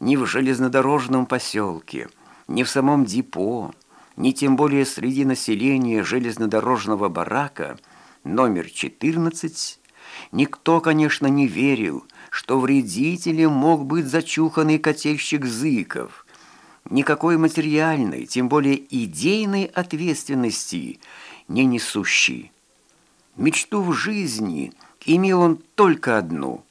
ни в железнодорожном поселке, ни в самом депо, ни тем более среди населения железнодорожного барака номер 14 никто, конечно, не верил, что вредителем мог быть зачуханный котельщик Зыков. Никакой материальной, тем более идейной ответственности не несущий. Мечту в жизни имел он только одну –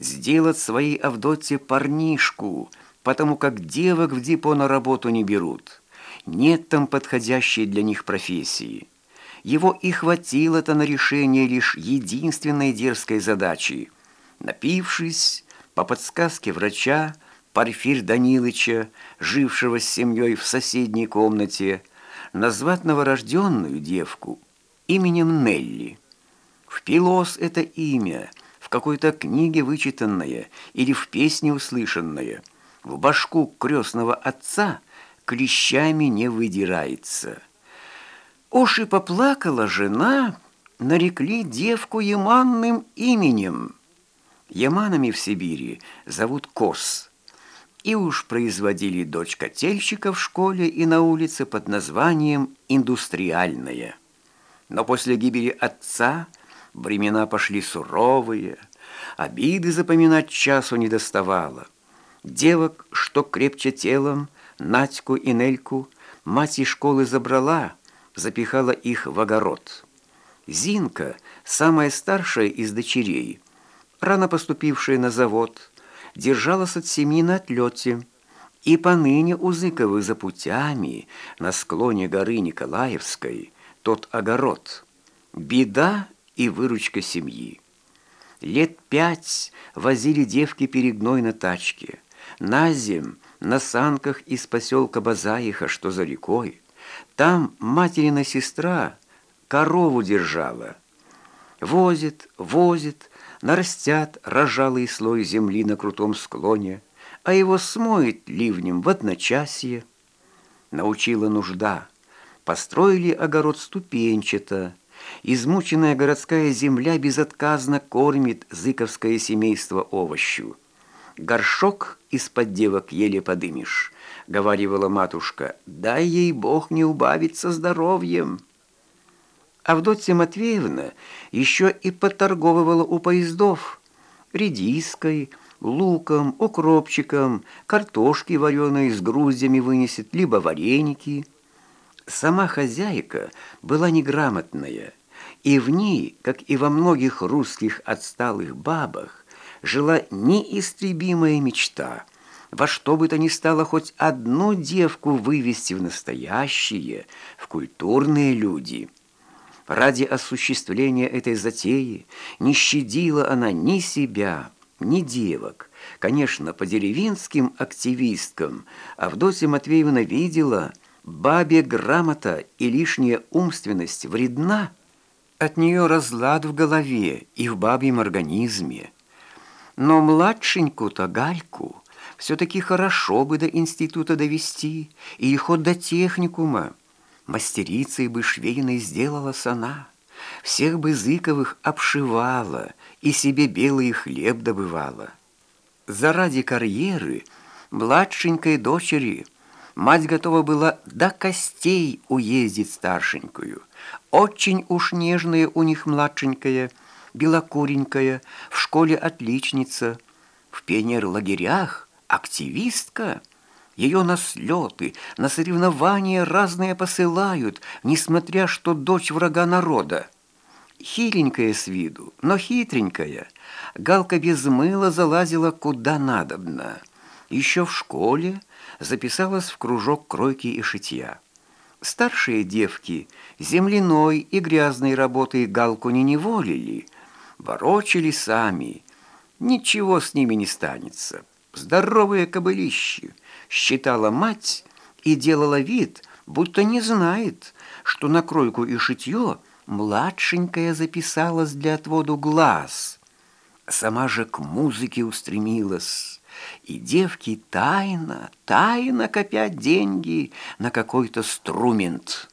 сделать своей Авдоте парнишку, потому как девок в депо на работу не берут. Нет там подходящей для них профессии. Его и хватило-то на решение лишь единственной дерзкой задачи. Напившись, по подсказке врача, Порфирь Данилыча, жившего с семьей в соседней комнате, назвать новорожденную девку именем Нелли. Впилось это имя какой-то книге вычитанное или в песне услышанное. В башку крестного отца клещами не выдирается. Уж и поплакала жена, нарекли девку Яманным именем. Яманами в Сибири зовут Кос. И уж производили дочь котельщика в школе и на улице под названием «Индустриальная». Но после гибели отца – Времена пошли суровые, обиды запоминать часу не доставало. Девок, что крепче телом, Надьку и Нельку, мать из школы забрала, запихала их в огород. Зинка, самая старшая из дочерей, рано поступившая на завод, держалась от семьи на отлете, и поныне у Зыковых за путями на склоне горы Николаевской тот огород. Беда и выручка семьи. Лет пять возили девки перегной на тачке. На зим, на санках из поселка Базаиха, что за рекой. Там материна сестра корову держала. Возит, возит, нарастят рожалый слой земли на крутом склоне, а его смоет ливнем в одночасье. Научила нужда. Построили огород ступенчато, Измученная городская земля безотказно кормит зыковское семейство овощу. «Горшок из-под девок еле подымешь», — говорила матушка, «дай ей Бог не убавиться здоровьем». Авдотья Матвеевна еще и поторговывала у поездов редиской, луком, укропчиком, картошки вареной с груздями вынесет, либо вареники. Сама хозяйка была неграмотная, и в ней, как и во многих русских отсталых бабах, жила неистребимая мечта во что бы то ни стало хоть одну девку вывести в настоящие, в культурные люди. Ради осуществления этой затеи не щадила она ни себя, ни девок. Конечно, по деревенским активисткам Авдотья Матвеевна видела, бабе грамота и лишняя умственность вредна, от нее разлад в голове и в бабьем организме. Но младшенькую-то Гальку все-таки хорошо бы до института довести и ход до техникума. Мастерицей бы швейной сделала сана, всех бы Зыковых обшивала и себе белый хлеб добывала. Заради карьеры младшенькой дочери мать готова была до костей уездить старшенькую – очень уж нежная у них младшенькая, белокуренькая, в школе отличница, в пионер-лагерях активистка. Ее на слеты, на соревнования разные посылают, несмотря что дочь врага народа. Хиленькая с виду, но хитренькая. Галка без мыла залазила куда надобно. Еще в школе записалась в кружок кройки и шитья. Старшие девки земляной и грязной работой галку не неволили, ворочали сами. Ничего с ними не станется. Здоровые кобылищи, считала мать и делала вид, будто не знает, что на кройку и шитье младшенькая записалась для отводу глаз. Сама же к музыке устремилась и девки тайно, тайно копят деньги на какой-то струмент.